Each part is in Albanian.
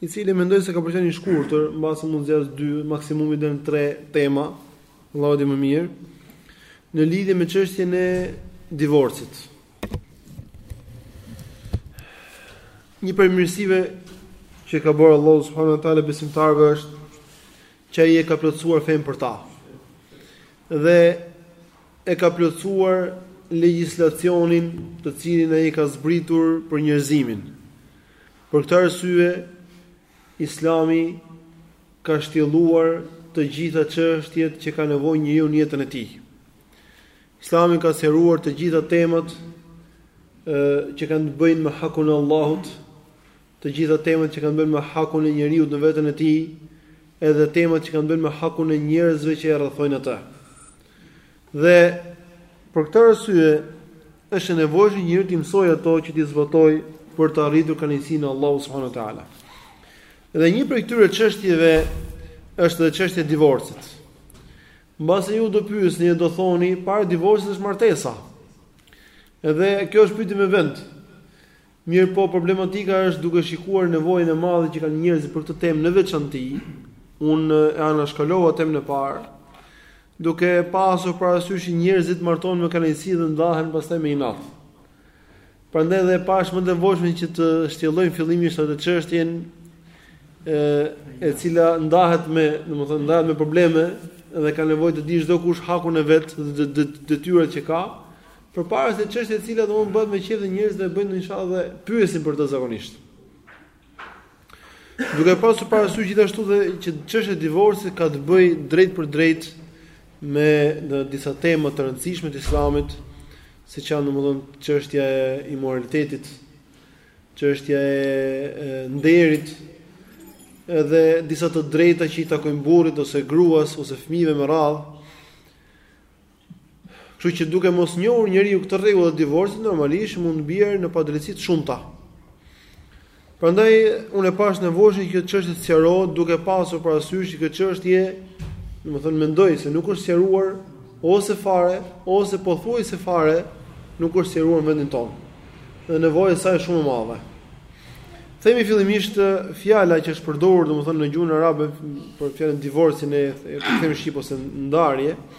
i cili mendoj se ka për të qenë i shkurtër, mbase mund të zgjasë dy, maksimumi deri në tre tema, Allahu e di më mirë, në lidhje me çështjen e divorcit. Një prej mirësive që i ka bërë Allahu subhanahu wa taala besimtarëve është që ai e ka plotësuar fenë për ta. Dhe e ka plotësuar legjislacionin të cilin ai ka zbritur për njerëzimin. Për këtë arsye, Islami ka shtjelluar të gjitha çështjet që ka nevojë njeriu në jetën e tij. Islami ka sqaruar të gjitha temat që kanë të bëjnë me hakun e Allahut, të gjitha temat që kanë të bëjnë me hakun e njeriut me veten e tij, edhe temat që kanë të bëjnë me hakun e njerëzve që e rrethojnë atë. Dhe për këtë arsye është e nevojshme njeriu të mësojë ato që t'i zbatojë për të arritur kënaqësinë e Allahut subhanuhu teala. Dhe një prej këtyre çështjeve është edhe çështja e divorcit. Mbase ju do pyesni e do thoni, para divorcit është martesa. Edhe kjo është pyetje me vend. Mirëpo problematika është duke shikuar nevojën e madhe që kanë njerëzit për këtë temë në veçanti, unë e anashkalova temën e parë, duke pasur parasysh që njerëzit martohen me kënaqësi dhe ndahen pastaj me inat. Prandaj dhe e pashë më të nevojshme që të shtjellojmë fillimisht atë çështjen e e cila ndahet me, domethënë ndahet me probleme dhe ka nevojë të dijë çdokush hakun e vet dhe detyrat që ka, Përpara se çështja e cila domethënë bëhet me qejf dhe njerëzit e bëjnë inshallah dhe pyesin për të zakonisht. Duke pasur parasysh gjithashtu dhe që çështja e divorcit ka të bëjë drejtpërdrejt me disa tema të rëndësishme të Islamit, siç janë domethënë çështja e imoralitetit, çështja e nderit, edhe disa të drejta që i takojnë burrit ose gruas ose fëmijëve me radhë. Kështu që duke mos njohur njeriu këtë rregull të divorcit normalisht mund të bjerë në padrejtësi të shumta. Prandaj unë e pashë nevojën që çështja të sqarohet duke pasur parasysh që kjo çështje, domethënë mendoj se nuk është sqaruar ose fare ose pothuajse fare nuk është sqaruar në vendin tonë. Dhe nevoja e saj është shumë e madhe. Themi fillimisht fjala që është përdorur domethënë në gjuhën arabe për fjalën divorc i themi shqip ose ndarje.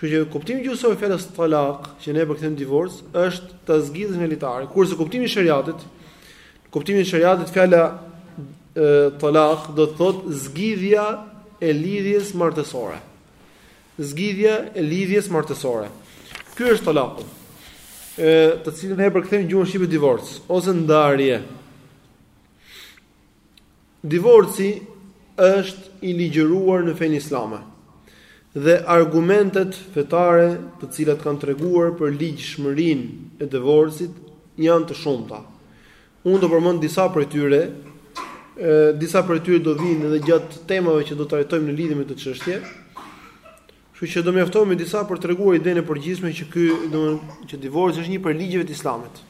Kështu që kuptimi gjuhësor i fjalës talak, që ne e përkthejmë divorc, është ta zgjidhësh nga litari. Kurse kuptimi i sheriatit, kuptimi i sheriatit fjala talak do të thotë zgjidhja e lidhjes martësore. Zgjidhja e lidhjes martësore. Ky është talaku. Ë, të cilin ne e përkthejmë në gjuhën shqipe divorc ose ndarje. Divorci është i ligjëruar në fenë islame dhe argumentet fetare të cilat kanë treguar për ligjshmërinë e divorcit janë të shumta. Unë do përmend disa prej tyre, e, disa prej tyre do vinë edhe gjatë temave që do të trajtojmë në lidhje me këtë çështje. Kështu që do mjaftohem me disa për treguar idenë e përgjithshme që ky, domethënë, që divorci është një prej ligjeve të Islamit.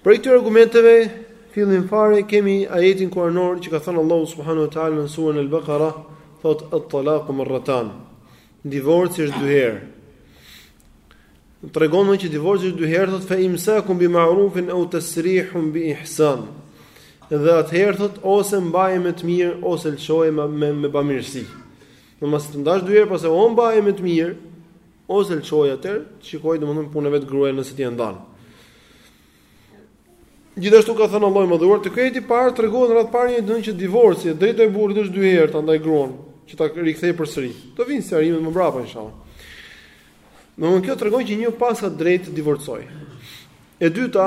Prej këtyre argumenteve fillim fare kemi ajetin kuranor që ka thënë Allahu subhanahu wa taala në surën Al-Baqara, thotë at-talaqu marratan. Divorci është dy herë. Tregon që divorci është dy herë, thotë fa imsakum bi ma'rufin aw tasrihun bi ihsan. Dhe atëherë thotë ose mbaje me të mirë ose lëshoje me me, me bamirësi. Mbas ta ndash dy herë, pastaj o mbaje me të mirë, Ose lçoji atëherë të shikojë domethënë punën e vet gruaja nëse ti e ndan. Gjithashtu ka thënë Allahu i mëdhuar, të këtij të parë tregohet rreth parë një dënë që divorci, e drejta e burrit është dy herë ta ndaj gruan, që ta rikthej përsëri. Do vinë sqarimet më mbrapa inshallah. Domthonë kjo tregon që njeriu paska të drejtë të divorcojë. E dyta,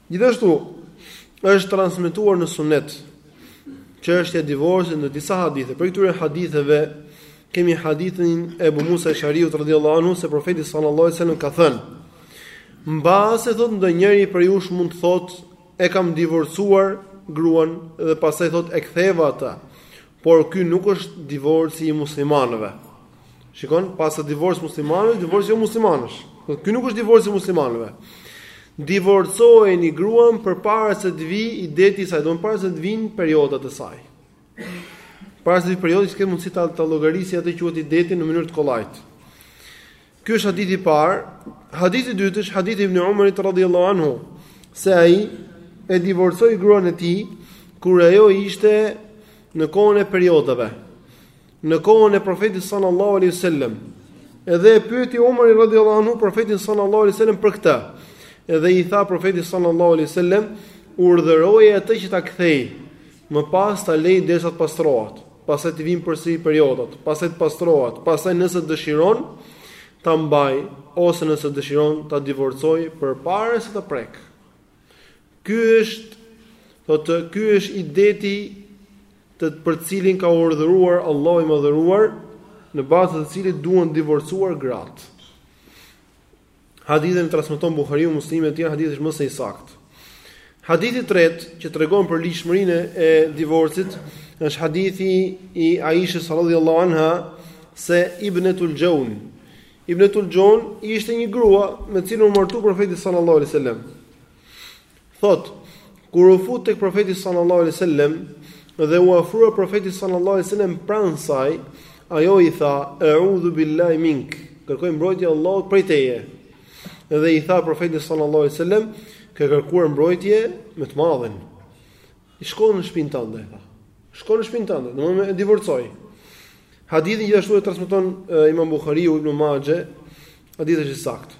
Gjithashtu është transmetuar në Sunet çështja e divorcit në disa hadithe. Prej këtyre haditheve kemi hadithin e Ebu Musa el-Eshariut radhiyallahu anhu se profeti sallallahu alaihi wasallam ka thënë: "Mbase thot ndonjëri prej jush mund të thot e kam divorcuar gruan dhe pastaj thot e ktheva atë, por ky nuk është divorci i muslimanëve." Shikon, paska divorc muslimanësh, divorc jomuslimanësh. Ky nuk është divorci i muslimanëve. Divorcojeni gruan përpara se të vijë ideti i saj, do të para se të vinë periodat e saj. Para se të vijnë periodat që të ketë mundësi ta ta llogarisi atë quhet ideti në mënyrë të kollajt. Ky është hadithi i parë, hadithi i dytë është hadithi i Ibn Umarit radhiyallahu anhu, se ai e divorcoi gruan e tij kur ajo ishte në kohën e periodave. në kohën e Profetit sallallahu alaihi wasallam. Edhe e pyeti Umeri radhiyallahu anhu Profetin sallallahu alaihi wasallam për këtë. Edhe i tha Profeti sallallahu alaihi wasallam, urdhëroje atë që ta kthej, më pas ta lej derisa të pastrohet, pastaj t'i vijnë përsëri periodat, pastaj të pastrohet, pastaj nëse dëshiron ta mbaj ose nëse dëshiron ta divorcoj përpara se ta prek. Ky është, thotë, ky është ideti për të cilin ka urdhëruar Allahu i Madhëruar, në bazë të cilit duhen divorcuar gratë. Hadithin e transmeton Buhariu, Muslimi etj, hadithi është më se i saktë. Hadithi i tretë që tregon për ligjshmërinë e divorcit është hadithi i Aishës radhiyallahu anha se Ibnetul Xheun, Ibnetul Xheun ishte një grua me cilën u martu profeti sallallahu alaihi wasallam. Thot, kur u fut tek profeti sallallahu alaihi wasallam dhe u afrua profeti sallallahu alaihi wasallam pranë saj, ajo i tha: "E'udhu billahi mink", kërkoj mbrojtje Allahut prej teje. Dhe i tha profeti sallallahu alaihi wasallam, "Ke kërkuar mbrojtje me të madhin. I, shko në shpinë tënde", tha. Shko në shpinë tënde, domethënë e divorcoi. Hadithin gjithashtu e transmeton Imam Buhariu Ibn Majah, hadithi është i saktë.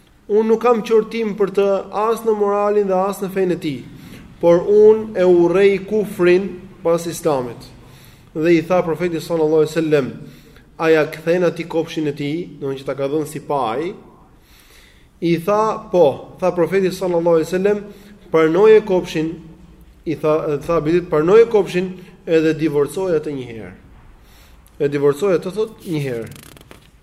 Unë nuk kam qortim për të as në moralin dhe as në fenë e tij, por unë e urrej kufrin pas Islamit. Dhe i tha profeti sallallahu alajhi wasallam, a ja kthen atij kopshin e tij, domthonjë që ta ka dhënë si paj? I tha, po, tha profeti sallallahu alajhi wasallam, pranoje kopshin, i tha, Thabitit, pranoje kopshin edhe divorcoje atë një herë. Edhe divorcoje atë thot një herë.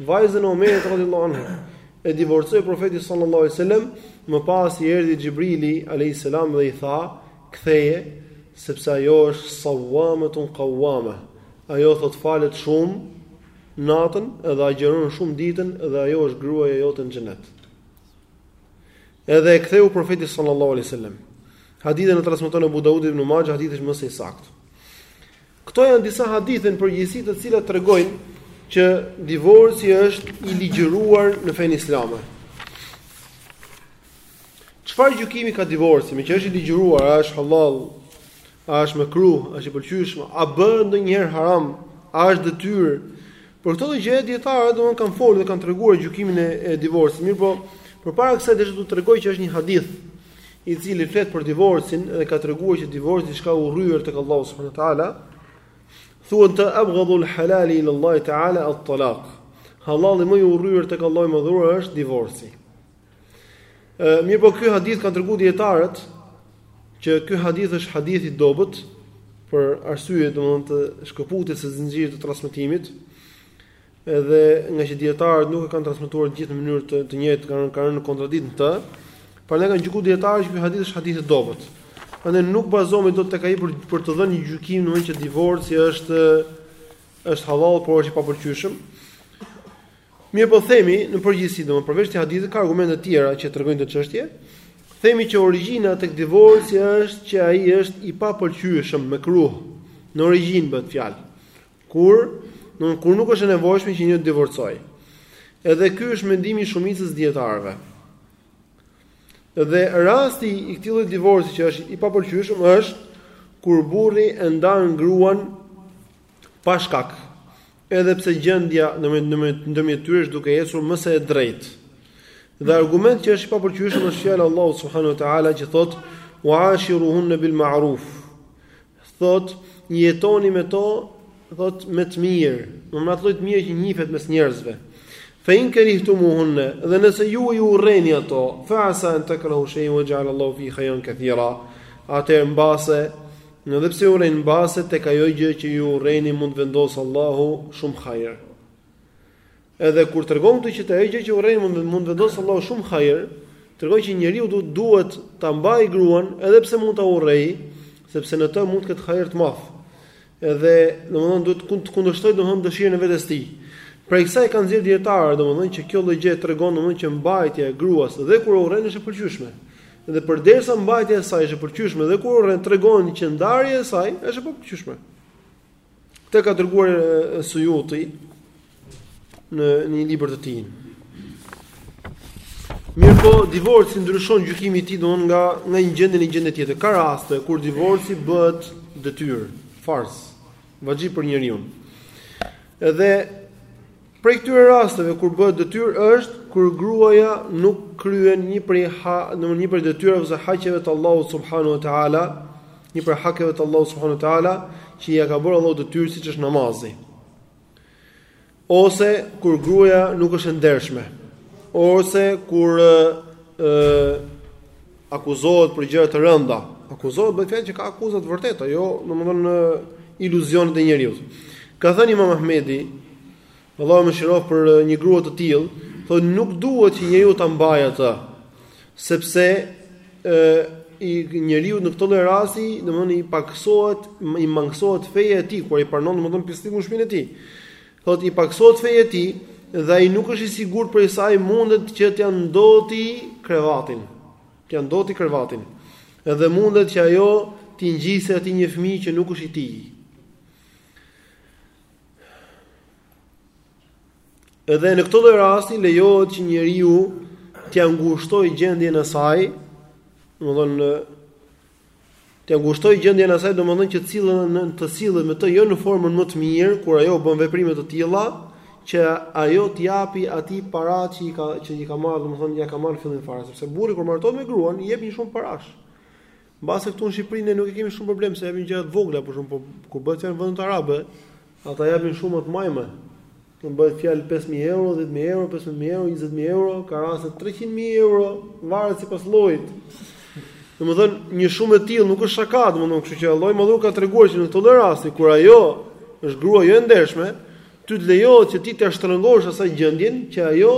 Vajzën e Omerit radhiyallahu anhu e divorcoi profeti sallallahu alaihi wasallam, më pas i erdhi Xhibrili alayhis salam dhe i tha, "Ktheje, sepse ajo është sawamatun qawama." Ajo thot falet shumë natën dhe agjëron shumë ditën dhe ajo është gruaja jote në xhenet. Edhe e ktheu profeti sallallahu alaihi wasallam. Hadithin e transmeton Abu Daudi ibn Majah, hadithi është më se i saktë. Këto janë disa hadithe në përgjithësi të cilat tregojnë që divorci është i ligjëruar në fenë islame. Çfarë gjykimi ka divorci? Me që është i ligjëruar, a është halal, a është mekruh, a është i pëlqyeshëm, a bëhet ndonjëherë haram, a është detyrë? Për këtë gjë dietarët domun kanë folur dhe kanë treguar gjykimin e, e divorcit. Mirpo, përpara kësaj desha të tregoj që është një hadith i cili flet për divorcin dhe ka treguar që divorci është i urryer tek Allahu subhanahu wa taala, thuhet abghadul halali ila Allah taala at-talaq. Halali më i urryer tek Allahu i madhuar është divorci. Ë mirë po ky hadith kanë treguar dietarët që ky hadith është hadith i dobët për arsye domthonë të shkëputjes së zinxhirit të transmetimit. Edhe nga që dietarët nuk e kanë transmetuar të gjithë në mënyrë të të njëjtë, kanë kanë rënë në kontradiktë në të. Prandaj kanë gjykuar dietarët që ky hadith është hadith i dobët. Prandaj nuk bazohemi dot tek ai për për të dhënë një gjykim që divorci është është halal, por është i papëlqyeshëm. Mirë po themi, në përgjithësi domun përveç të hadithit ka argumente të tjera që tregojnë këtë çështje. Themi që origjina tek divorci është që ai është i papëlqyeshëm mekruh. Në origjinë bëhet fjalë. Kur, domethënë kur nuk është e nevojshme që njeriu të divorcojë. Edhe ky është mendimi i shumicës dijetarëve. Dhe rasti i këtij lloj divorci që është i papëlqyeshëm është kur burri e ndan gruan pa shkak. Edhe pse gjendja në ndërmjet tyre është duke ecur më se drejtë. Dhe argument që është i papëlqyeshëm është fjala e Allahut subhanahu wa taala që thotë wa ashiruhunna bil ma'ruf. thotë, jetoni me to, thotë, me të mirë, me atë lloj të mire që njihet mes njerëzve. Fa in karihtumuhunna, dhe nëse ju i urreni ato, fa asa an takrahu shay'an wa ja'ala Allahu fihi khayran kathira. Atëherë mbase, edhe pse ju urreni mbase tek ajo gjë që ju urreni mund të vendosë Allahu shumë hajër. Edhe kur tregon këtë që te ajo gjë që urren mund të vendosë Allahu shumë hajër, tregon që njeriu duhet duhet ta mbajë gruan edhe pse mund ta urrejë, sepse në të mund të ketë hajër të madh. Edhe domethënë duhet të kundërshtojë domethënë dëshirën e vetes tij. Prej kësaj kanë nxjerrë dijetarët, domethënë që kjo lloj gjëje tregon, domethënë që mbajtja e gruas dhe kur e urren është e pëlqyeshme. Dhe përderisa mbajtja e saj është e pëlqyeshme dhe kur e urren tregon që ndarja e saj është e papëlqyeshme. Këtë ka treguar Sujuti në një libër të tij. Mirëpo, divorci ndryshon gjykimi i tij domethënë nga nga një gjendje në gjendje tjetër. Ka raste kur divorci bëhet detyrë, farz, vaxhib për njeriun. Edhe Prej këtyre rasteve kur bëhet detyrë është kur gruaja nuk kryen një prej ha, domthonë një prej detyrave ose hakeve të Allahut subhanahu wa taala, një prej hakeve të Allahut subhanahu wa taala që ia ka bërë Allahu detyrë siç është namazi. Ose kur gruaja nuk është e ndershme, ose kur ë akuzohet për gjëra të rënda, akuzohet bëhet fjalë që ka akuza të vërteta, jo domethënë iluzionet e njeriut. Ka thënë Imam Ahmedi, Allahu e mëshiroftë për një grua të tillë, thotë nuk duhet që njeriu ta mbajë atë, sepse ë njeriut në këtë lloj rasti, domethënë i paksohet, i mangësohet feja e tij kur i pranon domethënë pisllëkun në shpinë e tij. Thotë, i paksohet feja e tij dhe ai nuk është i sigurt prej saj, mundet që t'ia ndoti krevatin, t'ia ndoti krevatin. Edhe mundet që ajo t'i ngjisë atij një fëmijë që nuk është i tij. Edhe në këtë lloj rasti lejohet që njeriu t'ia ngushtojë gjendjen e saj, domethënë Të ngushtojë gjendjen e saj domethënë që të sillen në të sillet me të jo në formën më të mirë kur ajo bën veprime të tilla që ajo t'i japi atij paratë që i ka që i ka marrë domethënë ja ka marrë në fillim fare sepse burri kur martohet me gruan i jep një shumë parash. Mbase këtu në Shqipëri ne nuk e kemi shumë problem se japin gjëra të vogla për shembull po kur bëhet fjalë në vendet arabe ata japin shuma më të majme. Kur bëhet fjalë pesë mijë euro, dhjetë mijë euro, pesëmbëdhjetë mijë euro, njëzet mijë euro, ka raste treqind mijë euro, varet sipas llojit. Domethënë, një shumë e tillë nuk është shaka, domethënë, kështu që Allahu i Madhëruar ka treguar që në këto lloj rasti kur ajo është grua jo e ndershme, ty të lejohet që ti t'ia shtrëngosh asaj gjendjen që ajo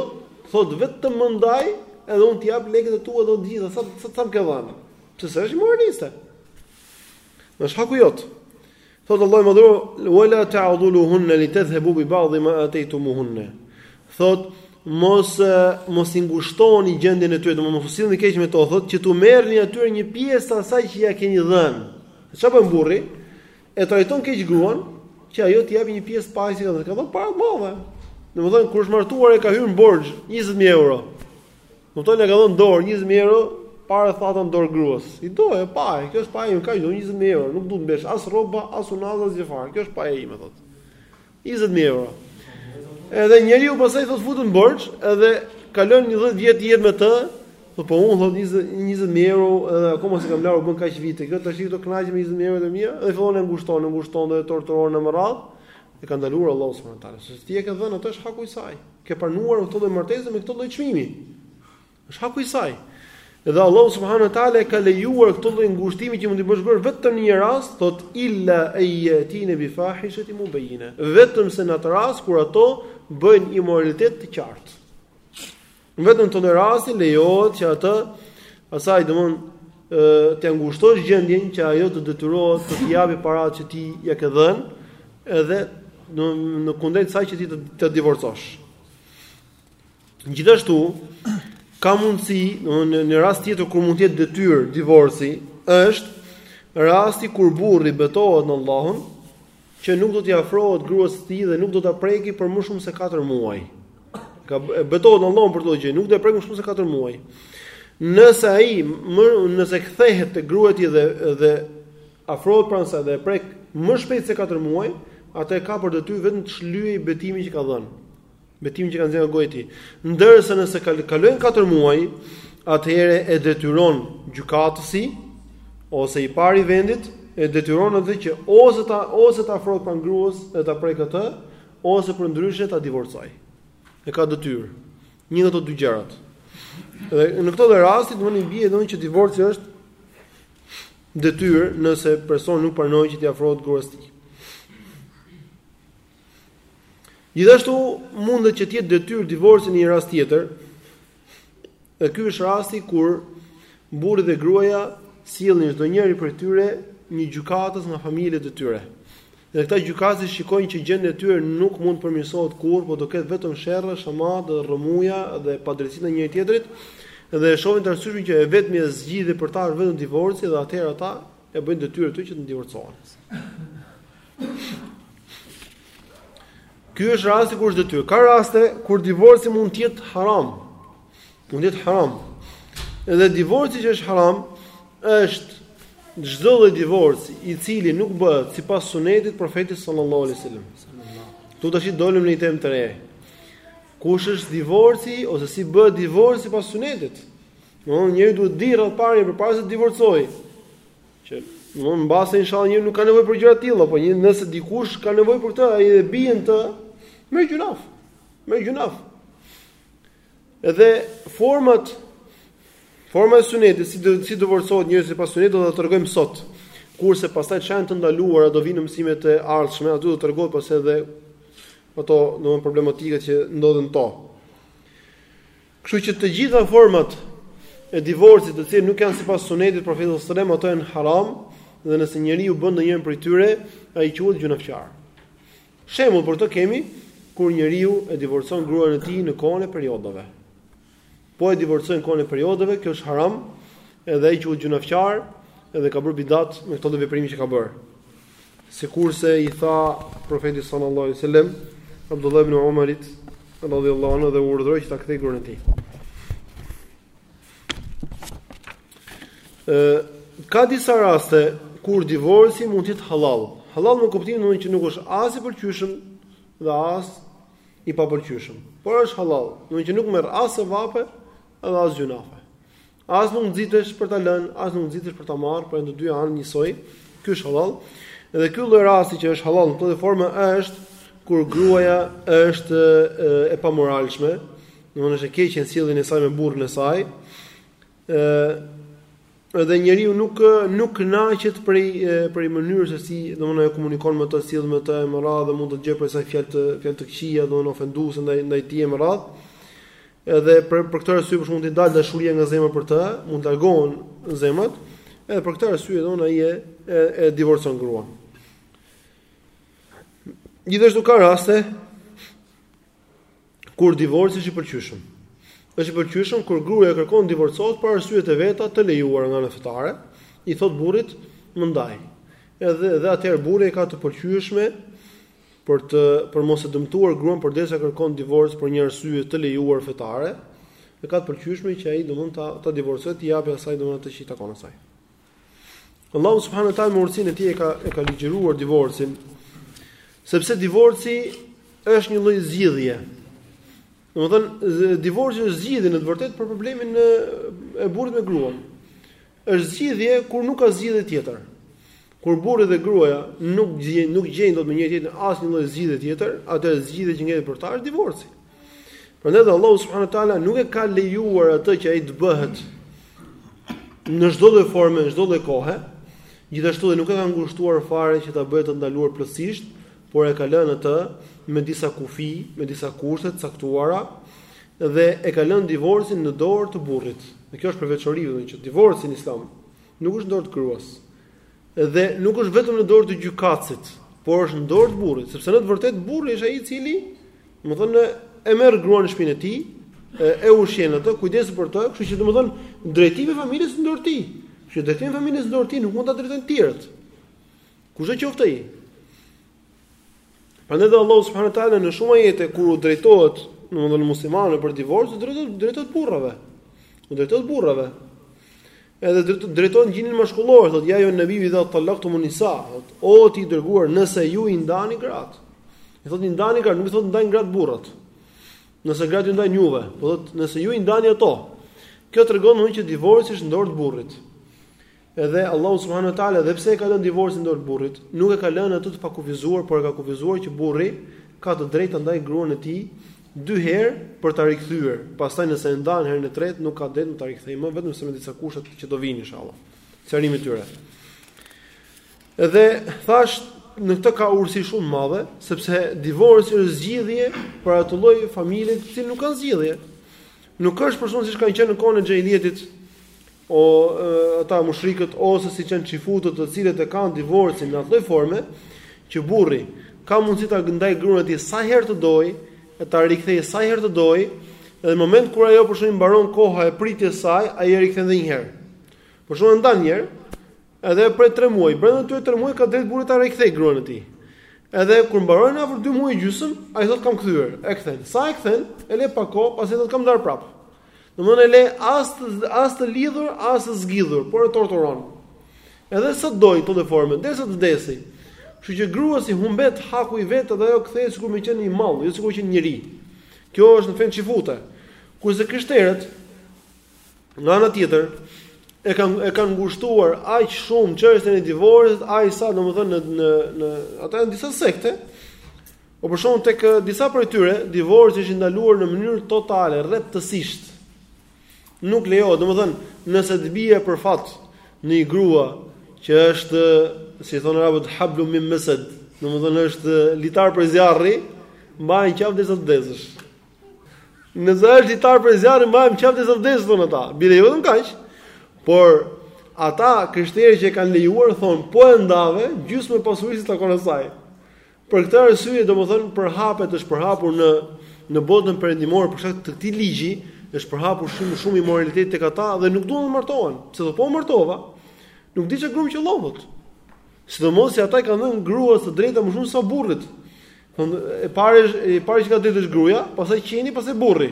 thot vetëm më ndaj, edhe unë të jap lekët e tua të gjitha, sa sa më ke dhënë. Sepse është imoraliste. Është haku jot. Thotë Allahu i Madhëruar: "Wa la ta'dhuluhunna li tadhhabu bi ba'di ma ataytumuhunna." Thot mos mos i ngushtoni gjendjen e tyre, domethënë mos u sillni keq me to, thot që t'u merrni atyre një pjesë të asaj që ja keni dhënë. Çfarë bën burri? E trajton keq gruan, që ajo t'i japë një pjesë të pajës se i ka dhënë pajë të madhe. Domethënë kur është martuar e ka hyrë në borxh 20000 euro. Domethënë i ka dhënë në dorë 20 mijë euro, para të thata në dorë gruas. I do e pa, e kjo është paja, më kaq do 20 mijë euro, nuk do të blesh as rroba, as unaza asgjë fare. Kjo është paja, më thotë. 20 mijë euro. Edhe njeriu pastaj thotë futet në borxh, edhe kalon 10 vjet jetë me të, Po po un thot 20 20000 euro edhe akoma s'e kam larë bën kaq vite. Kjo tashi do kënaqet me 20000 euro të mia dhe fillon e ngushton, e ngushton dhe e torturon e me radhë. E ka ndaluar Allahu subhanahu wa taala. Se ti e ke dhënë atë është haku i saj. ke pranuar këtë lloj martese me këtë lloj çmimi. Është haku i saj. Dhe Allahu subhanahu wa taala e ka lejuar këtë lloj ngushtimi që mund t'i bësh gruas vetëm në një rast, thot illa an yatina bi fahishatin mubayina. Vetëm se në atë rast kur ato bëjnë imoralitet të qartë. Vetëm në këtë rast lejohet që atë asaj domethënë t'ia ngushtosh gjendjen që ajo të detyrohet t'i japi paratë që ti ja ke dhënë, edhe në në kundrejt saj që ti ta, ta divorcosh. Gjithashtu ka mundësi, në në rast tjetër kur mund të jetë detyrë divorci, është rasti kur burri betohet në Allahun që nuk do t'i afrohet gruas së tij dhe nuk do ta preki për më shumë se katër muaj. Ka betohet në Allahun për këtë gjë, nuk do të prek më shumë se katër muaj. Nëse ai më nëse kthehet te gruaja e tij dhe dhe afrohet pranë saj dhe e prek më shpejt se katër muaj, atëherë ka për detyrë vetëm të shlyejë betimin që ka dhënë. Betimin që ka nxjerrë nga goja e tij. Ndërsa nëse kalojnë katër muaj, atëherë e detyron gjykatësi ose i pari i vendit e detyron atë që ose ta ose t'i afrohet pranë gruas dhe ta prekë atë, ose përndryshe ta divorcojë. E ka detyrë. Një nga këto dy gjërat. Dhe në këtë lloj rasti do të bie domethënë që divorci është detyrë nëse personi nuk pranon që t'i afrohet gruas së tij. Gjithashtu mundet që të jetë detyrë divorci në një rast tjetër. Dhe ky është rasti kur burri dhe gruaja sjellin çdo njëri prej tyre një gjykatës nga familjet e tyre. Dhe këta gjykatës shikojnë që gjendja e tyre nuk mund të përmirësohet kurrë, por do ketë vetëm sherre, shamatë, rrëmuja dhe padrejtësi ndaj njëri-tjetrit dhe e shohin të arsyeshme që e vetmja zgjidhje për ta është vetëm divorci dhe atëherë ata E bëjnë detyrë ata që të divorcohen. Ky është rasti kur është detyrë. Ka raste kur divorci mund të jetë haram. Mund të jetë haram. Dhe divorci që është haram është çdo lloj divorci i cili nuk bëhet sipas sunetit profetit sallallahu alaihi wasallam. Këtu tashi dalim në një temë të re. Kush është divorci ose si bëhet divorci sipas sunetit? Domthon njeriu duhet të dijë rregullat përpara se të divorcojë. Që domthon mbase inshallah njeriu nuk ka nevojë për gjëra të tilla, po nëse dikush ka nevojë për këtë, ai e bie në gjynaf. Në gjynaf. Edhe format forma e sunetit si do si divorcohet njeriu sipas sunetit do ta tregojmë sot. Kurse pastaj ç'janë të ndaluara do vijnë mësimet e ardhshme, aty do të tregohet pastaj edhe ato domthon problematikat që ndodhen në to. Kështu që të gjitha format e divorcit të cilat nuk janë sipas sunetit të profetit sallallahu alajhi wasallam ato janë haram dhe nëse njeriu bën ndonjërin prej tyre ai quhet gjynafqar. Shembull për këtë kemi kur njeriu e divorcon gruan e tij në kohën e periodave. Po e divorcoi në kohën e periodave, kjo është haram, edhe ai quhet gjynafqar, edhe ka bërë bidat me këtë veprim që ka bërë. Sikurse i tha Profeti sallallahu alejhi ue sellem Abdullah ibn Umarit radhiyallahu anhu dhe e urdhëroi që ta kthejë gruan e tij. Ë ka disa raste kur divorci mund të jetë halal. Halal në kuptimin që nuk është as i pëlqyeshëm dhe as i papëlqyeshëm. Por është halal, do të thotë që nuk merr as sevape dhe as gjynafe. As nuk nxitesh për ta lënë, as nuk nxitesh për ta marrë, por janë të dyja anë njësoj. Ky është hallall. Dhe ky lloj rasti që është hallall në këtë formë është kur gruaja është e, e pamoralshme, domthonë është e keqe në sjelljen e saj me burrin e saj. ë Edhe njeriu nuk nuk kënaqet prej prej mënyrës se si domthonë ajo komunikon me të, sillet me të e me radhë dhe mund të dëgjojë prej saj fjalë të fjalë të këqija, domthonë ofenduese ndaj ndaj tij e me radhë. Edhe për për këtë arsye për shkak mund t'i dalë dashuria nga zemra për të, mund të largohen zemrat, edhe për këtë arsye domthonë ai e e, e divorcon gruan. Gjithashtu ka raste kur divorci është i pëlqyeshëm. Është i pëlqyeshëm kur gruaja kërkon divorcohet për arsye të veta të lejuara nga ana fetare, i thotë burrit, "Më ndaj." Edhe dhe atëherë burri e ka të pëlqyeshme për të për mos e dëmtuar gruan përderisa kërkon divorc për një arsye të lejuar fetare, e ka të pëlqyeshme që ai domthonë ta ta divorcojë t'i japë asaj domthonë atë që i takon asaj. Allahu subhanahu wa taala me urtësinë e tij e ka e ka ligjëruar divorcin, sepse divorci është një lloj zgjidhje. Domethënë divorci është zgjidhje në të vërtetë për problemin e e burrit me gruan. Është zgjidhje kur nuk ka zgjidhje tjetër. Kur burri dhe gruaja nuk gjejnë nuk gjejnë dot me njëri tjetrin asnjë lloj zgjidhje tjetër, atëherë zgjidhja që ngjelet për ta është divorci. Prandaj dhe Allahu subhanahu wa taala nuk e ka lejuar atë që ai të bëhet në çdo lloj forme, në çdo lloj kohe, gjithashtu dhe nuk e ka ngushtuar fare që ta bëjë të ndaluar plotësisht, por e ka lënë atë me disa kufi, me disa kushte të caktuara dhe e ka lënë divorcin në dorë të burrit. Dhe kjo është prej veçorive, domethënë që divorci në Islam nuk është në dorë të gruas. Dhe nuk është vetëm në dorë të gjykatësit, por është në dorë të burrit, sepse në të vërtetë burri është ai i cili, domethënë, e merr gruan në shpinë e tij, e ushqen atë, kujdeset për të, kështu që domethënë drejtimi i familjes në dorë të tij. Që drejtimi i familjes në dorë të tij nuk mund ta drejtojnë të tjerët. Kushdo qoftë ai. Prandaj dhe Allahu subhanahu wa taala në shumë ajete kur u drejtohet, domethënë muslimanëve për divorc, u drejtohet drejtohet burrave. U drejtohet burrave. Edhe drejtohet në gjininë mashkullore, thotë ja ejuhan nebiju idha talaqtumun nisa, thotë o ti i dërguar nëse ju i ndani gratë. I thotë i ndani gratë, nuk i thotë ndani gratë burrat. Nëse gratë ju ndajnë juve, po thotë nëse ju i ndani ato. Kjo tregon domethënë që divorci është në dorë të burrit. Edhe Allahu subhanahu wa taala edhe pse e ka lënë divorcin në dorë të burrit, nuk e ka lënë atë të pakufizuar, por e ka kufizuar që burri ka të drejtë ta ndajë gruan e tij dy herë për ta rikthyer. Pastaj nëse e ndan herën e tretë, nuk ka drejtë ta rikthejë më vetëm se me disa kushte që do vijnë inshallah. sqarimi i tyre. Edhe thash në këtë ka urësi shumë madhe, sepse divorci është zgjidhje për atë lloj familje që nuk kanë zgjidhje. Nuk është për shembull siç kanë qenë në kohën e xhahilijetit, O ata mushrikët ose siç janë çifutët të cilët e kanë divorcin në atë lloj forme që burri ka mundësi ta ndaj gruan e tij sa herë të dojë e ta rikthejë sa herë të dojë dhe në moment kur ajo për shembull mbaron koha e pritjes së saj ai e rikthen edhe një herë për shembull e ndan një herë edhe pret 3 muaj brenda atyre 3 muaj ka drejt burri ta rikthejë gruan e tij edhe kur mbaron afër 2 muaj gjysmë ai thotë kam kthyer e kthen sa e kthen e le pak kohë pastaj thotë kam ndar prapë Domthonë e le as të as të lidhur, as të zgjidhur, por e torturon. Edhe sa doj këto dy forme, derisa të vdesë. Kështu që gruas i humbet haku i vet dhe ajo kthehet sikur me qenë një mall, jo sikur qenë njeri. Kjo është në fenë çifute. Kurse krishterët nga ana tjetër e kanë e kanë ngushtuar aq shumë çështjen e divorcit, aq sa domethënë në në në ata janë disa sekte Po për shembull tek disa prej tyre, divorci është i ndaluar në mënyrë totale, rreptësisht. Nuk lejohet, domethënë, nëse të bie për fat në një grua që është, si thonë arabët, hablun min masad, domethënë është litar prej zjarri, mbaje në qafë derisa të vdesësh. Nëse është litar prej zjarri mbaje në qafë derisa të vdes thon ata. Bile jo vetëm kaq. Por ata krishterë që e kanë lejuar thon po e ndave gjysma e pasurisë i takon asaj. Për këtë arsye, domethënë përhapet është përhapur në në botën perëndimore për shkak të këtij ligji, është përhapur shumë shumë imoraliteti tek ata dhe nuk duan të martohen, se thotë po u martova. Nuk di çfarë gruje më qëllon. Sidomos se ata i kanë dhënë gruas të drejta më shumë sa burrit. Thonë e para e para që ka drejtë është gruaja, pastaj qeni, pastaj burri.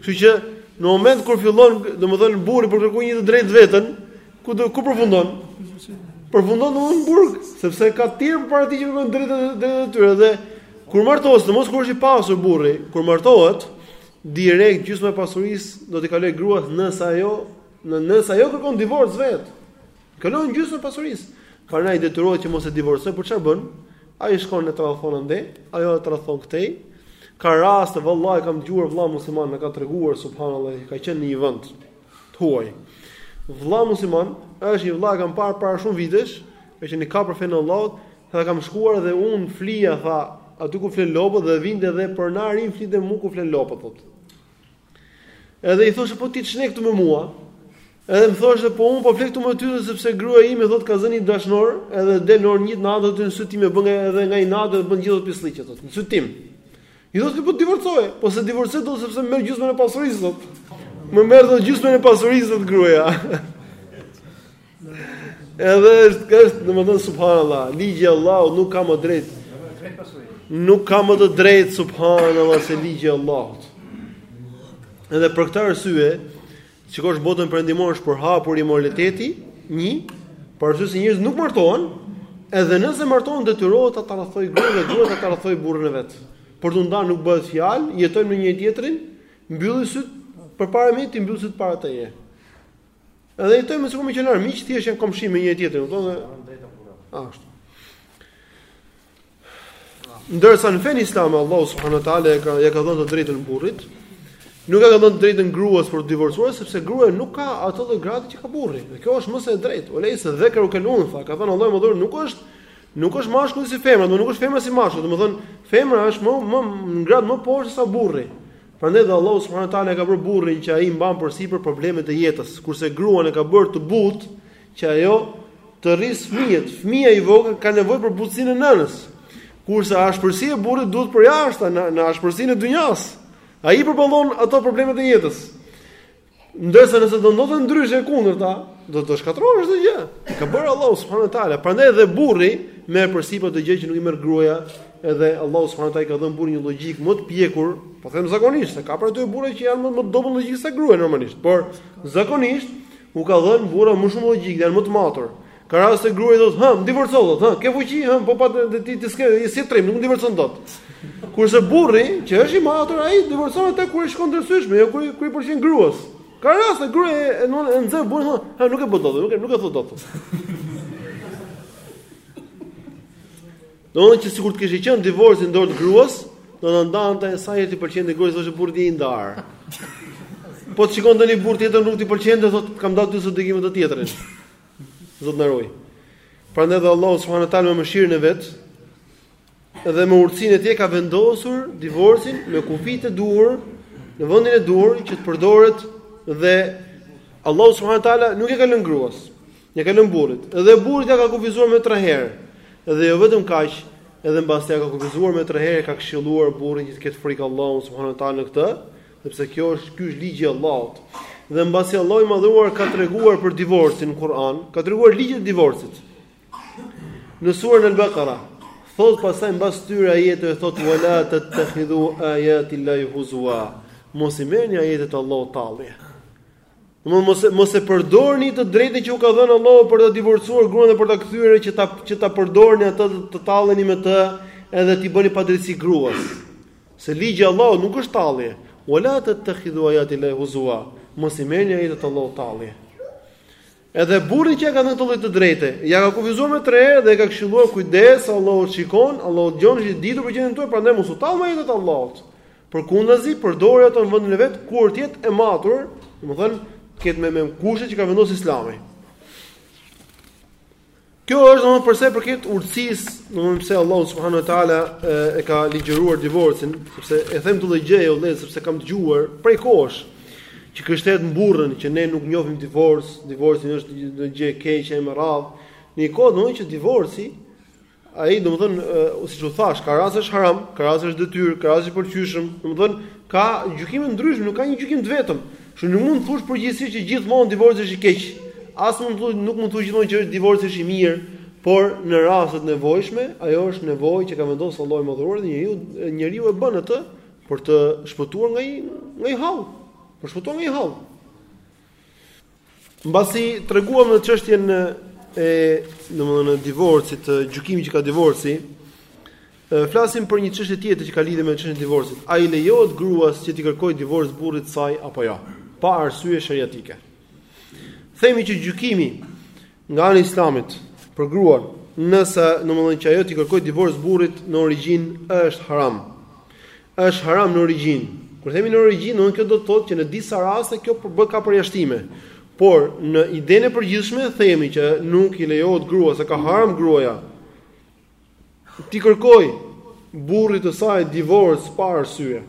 Kështu që në moment kur fillon, domethënë burri po kërkon një të drejtë të veten, Ku do ku përfundon? Përfundon në burg, sepse ka të tjerë përpara tij që kanë drejtë të tyre dhe kur martohet, sidomos kur është i pasur burri, kur martohet direkt gjysma e pasurisë do t'i kaloj gruas nëse ajo në nëse ajo kërkon divorc vet. Kalon gjysma e pasurisë. Prandaj detyrohet që mos e divorcoj, por çfarë bën? Ai shkon e tradhton andej, ajo e tradhton këtej. Ka raste vallahi kam dëgjuar vëlla musliman më ka treguar subhanallahu, ka qenë në një vend të huaj. Vëlla musliman, është një vëlla e kam parë para shumë vitesh, ka qenë i kapur fenë Allahut, tha kam shkuar dhe un flija tha aty ku flen lopët dhe vinte edhe pronari flinte mu ku flen lopët thotë. Edhe i thoshe po ti ç'ne këtu me mua? Edhe më thoshte po un po fle këtu me ty dhe sepse gruaja ime thotë ka zënë dashnor, edhe del në orën 1 natë aty në sy tim e bën edhe nga inati dhe bën gjithë pisllëqet thotë. Në sy tim. I thotë po divorcoje, po s'e divorcoj dot sepse më merr gjysmën e pasurisë thot. Më merr thot gjysmën e pasurisë thot gruaja. Edhe është është domethënë subhanallahu, ligji i Allahut nuk ka më drejt. Nuk ka më të drejt subhanallahu se ligji i Allahut. Edhe për këtë arsye, Sikur është në botën perëndimore është përhapur imoraliteti, një, për arsye se njerëzit nuk martohen, edhe nëse martohen detyrohet ta tradhtojë gruan dhe gruaja ta tradhtojë burrin e vet. Për të ndarë nuk bëhet fjalë, jetojmë me njëri tjetrin, mbylli syt përpara meje ti mbylli syt para teje. Edhe jetojmë sikur me qenë armiq, thjesht janë komshi me njëri tjetrin, kupton? Ashtu. Ndërsa në fenë islame Allahu subhanahu wa taala ja ka dhënë të drejtën burrit, nuk ja ka dhënë të drejtën gruas për të divorcuar sepse gruaja nuk ka ato lloj grade që ka burri. Dhe kjo është më se e drejtë. Ue lejse dhekeru kel untha, ka thënë Allahu më dhur nuk është nuk është mashkulli si femra, dhe nuk është femra si mashkulli, domethënë femra është më më në grad më poshtë se sa burri. Prandaj dhe Allahu subhanahu wa taala e ka bërë burrin që ai mban përsipër problemet e jetës, kurse gruan e ka bërë të butë që ajo të rrisë fëmijët. Fëmija i vogël ka nevojë për butësinë e nënës. Kurse ashpërsia e burrit duhet për jashtë në, në ashpërsinë e dynjasë. Ai përballon ato problemet e jetës. Ndërsa nëse do ndodhte ndryshe e kundërta, do të shkatërrohej çdo gjë. Ka bërë Allahu subhanahu wa taala. Prandaj edhe burri merr përsipër gjëra që nuk i merr gruaja, edhe Allahu subhanahu wa taala i ka dhënë burrit një logjik më të pjekur, po them zakonisht, se ka prapë ato burra që janë më më dobët në logjikë se gruaja normalisht, por zakonisht U ka dhënë burrave më shumë logjikë, janë më të matur. Ka raste gruaja i thotë, "Hë, më divorcon dot, hë, ke fuqi, hë, po pa të ti ti s'ke, je si trim, nuk divorcon dot." Kurse burri, që është i matur, ai divorcon atë kur e shikon të arsyeshme, jo kur kur i pëlqen gruas. Ka raste gruaja e e nxeh burrin, thotë, "Hë, nuk e bën dot, nuk e nuk e thotë dot." Domethënë që sikur të kishte qenë divorci në dorë të gruas, do ta ndante sa herë t'i pëlqente gruas, thoshte burri i ndarë. Po të shikon tani burrë tjetër nuk i pëlqente, thotë kam dalë dy sot dëgime të tjetrën. Zot na ruaj. Prandaj dhe Allahu subhanahu teala me mëshirën e vet dhe me urtësinë e tij ka vendosur divorcin me kufijtë e duhur në vendin e duhur që të përdoret dhe Allahu subhanahu teala nuk e ka lënë gruas. Ja ka lënë burrit. Edhe burrit ja ka kufizuar me tre herë. Dhe jo vetëm kaq, edhe mbas ja ka kufizuar me tre herë, ka këshilluar burrin që të ketë frikë Allahun subhanahu wa taala në këtë, sepse kjo është ky është ligji i Allahut. Dhe mbasi Allahu i madhëruar ka treguar për divorcin në Kur'an, ka treguar ligjin e divorcit. Në surën Al-Baqara, thot pastaj mbas atyre ajeteve thot wala tattakhidhu ayati llahi huzwa. Mos i merrni ajetet e Allahut tallje. Domthonë mos mos e përdorni të drejtën që u ka dhënë Allahu për ta divorcuar gruan dhe për ta kthyer që ta që ta përdorni atë të talleni me të edhe t'i bëni padrejtësi gruas. Se ligji i Allahut nuk është tallje. Wala tattakhidhu ayati llahi huzwa. Mos i merrni ajetet e Allahut tallje. Edhe burrin që ia ka dhënë këtë lloj të drejte, ia ka kufizuar me tre herë dhe e ka këshilluar kujdes, Allahu të shikon, Allahu të dëgjon, është i ditur për gjendjen tuaj, prandaj mos u tall me ajetet e Allahut. Përkundazi, përdori ato në vendin e vet kur të jetë e matur, domethënë të ketë me me kushtet që ka vendosur Islami. Kjo është domethënë për sa i përket urtësisë, domethënë pse Allahu subhanahu wa taala e ka ligjëruar divorcin, sepse e them këtë gjë, sepse kam dëgjuar prej kohësh që krishterët mburren që ne nuk njofim divorc, divorci është një gjë e keqe e me radhë. Në një kohë domethënë që divorci ai domethënë siç u thash, ka raste është haram, ka raste është detyrë, ka raste është i pëlqyeshëm, domethënë ka gjykime të ndryshme, nuk ka një gjykim të vetëm. Kështu nuk mund të thush përgjithësisht që gjithmonë divorci është i keq. As mund të nuk mund të thush gjithmonë që është divorci është i mirë, por në raste të nevojshme, ajo është nevojë që ka vendosur Allahu i madhëruar dhe njeriu njeriu e bën atë për të shpëtuar nga një nga një hall. Për shpëtuar nga një hall. Mbasi treguam ne çështjen e domethënë divorcit, gjykimit që ka divorci, Flasim për një çështje tjetër që ka lidhje me çështjen e divorcit. A i lejohet gruas që t'i kërkojë divorc burrit të saj apo jo? Pa arsye shariatike. Themi që gjykimi nga ana e Islamit për gruan, nëse domethënë që ajo t'i kërkojë divorc burrit në origjinë është haram. Është haram në origjinë. Kur themi në origjinë, do të thotë kjo do të thotë që në disa raste kjo bëhet, ka përjashtime. Por në idenë e përgjithshme themi që nuk i lejohet gruas, e ka haram gruaja t'i kërkojë burrit të saj divorc pa arsye.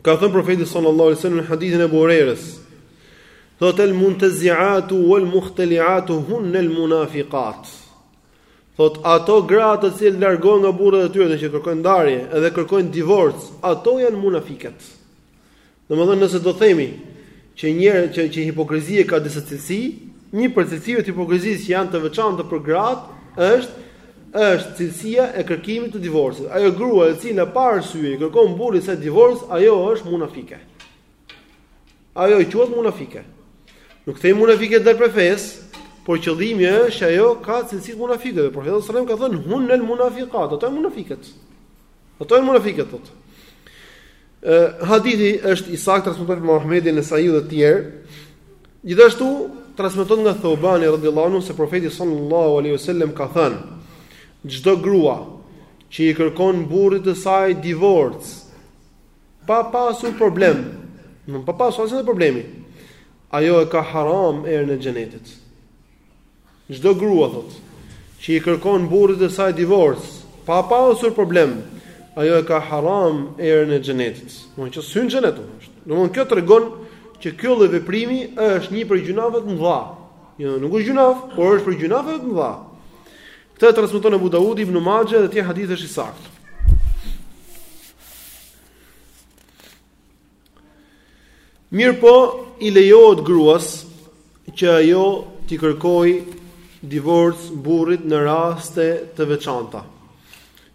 Ka thënë profeti sallallahu alaihi wasallam në hadithin e Ebu Hurejrës. Thotë el muntazi'atu wal mukhtali'atu hunna al munafiqat. Thotë ato gra të cilat largohen nga burrat e tyre dhe që kërkojnë ndarje edhe kërkojnë divorc, ato janë munafikat. Domethënë nëse do themi që njëra që që hipokrizia ka disa cilësi, një prej cilësive të hipokrizisë që janë të veçanta për gratë është është cilësia e kërkimit të divorcit. Ajo grua e cila pa arsye i kërkon burrit të saj divorc, ajo është munafike. Ajo quhet munafike. Nuk themi munafike dalë prej fesë, por qëllimi është ajo ka cilësi munafike. Profeti sallallahu alajhi wasallam ka thënë hunnel munafiqat, ato janë munafiqet. Ato janë munafiqet. Ato janë munafiqet. Hadithi është i saktë transmetuar nga Imam Ahmedi në Sahih dhe të tjerë. Gjithashtu transmetohet nga Thobani radhiyallahu anhu se profeti sallallahu alaihi wasallam ka thënë: Çdo grua që i kërkon burrit të saj divorc pa pasur problem, pa pasur asnjë problem, ajo e ka haram erën e xhenetit. Çdo grua thotë, që i kërkon burrit të saj divorc, pa pasur problem, ajo e ka haram erën e xhenetit. Domthonjë që s'hyn në xhenet. Domthonjë kjo tregon që ky lloj veprimi është një prej gjynaheve të mëdha. Jo, nuk është gjynah, por është prej gjynaheve të mëdha. Këtë e transmeton Abu Daudi, Ibn Maxhe dhe ky hadith është i saktë. Mirëpo i lejohet gruas që ajo t'i kërkojë divorc burrit në raste të veçanta.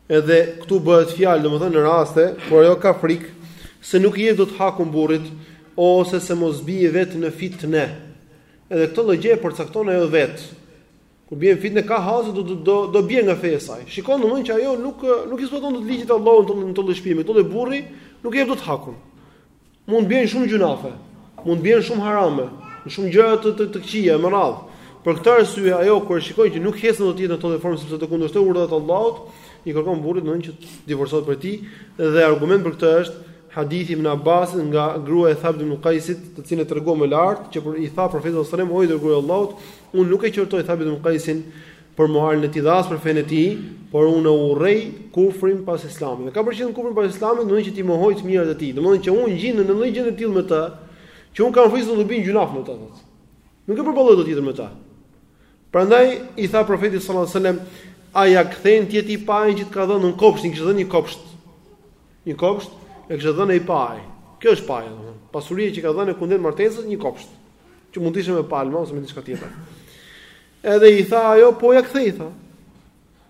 Edhe këtu bëhet fjalë domethënë në raste kur ajo ka frikë se nuk i jep dot hakun burrit ose se mos bie vetë në fitne. Edhe këtë lloj gjëje e përcakton ajo vetë. Kur bie në fitne ka haxhi do do do bjerë nga feja e saj. Shikon domthonjë që ajo nuk nuk i zbaton dot ligjet e Allahut në këtë lloj shtëpie, këto dhe burrit nuk i jep dot hakun. Mund të bjerë në shumë gjynafe, mund të bjerë në shumë harame, në shumë gjëra të të, të këqija me radhë. Për këtë arsye ajo kur e shikon që nuk ecën dot jeta në këtë formë sepse do kundërshtojë urdhrat e Allahut, i kërkon burrit domthonjë që të divorcohet prej tij dhe argument për këtë është hadithi i Ibn Abbasit nga gruaja e Thabit ibn Qaisit, të cilën e treguam më lart, që i tha profetit sallallahu alajhi wasallam, "O i dërguari i Allahut, unë nuk e qortoj Thabit ibn Qaisin për moralin e tij dhe as për fenë e tij, por unë e urrej kufrin pas Islamit." Dhe ka për qëllim kufrin pas Islamit, domthonjë që t'i mohoj të mirat e tij, domthonjë që unë jam në një gjendje të tillë me të, që unë kam frikë se do të bëj gjynaf me të. Nuk e përballoj dot jetën me të. Prandaj i tha profeti sallallahu alajhi wasallam, "A ia kthen ti atij pajën që të ka dhënë kopshtin, kishte dhënë një kopsht Një kopsht e kishte dhënë ai pajë. Kjo është paja, domethënë. Pasuria që ka dhënë kundrejt martesës një kopsht, që mund të ishte me palma ose me diçka tjetër. Edhe i tha ajo, po ia kthej tha.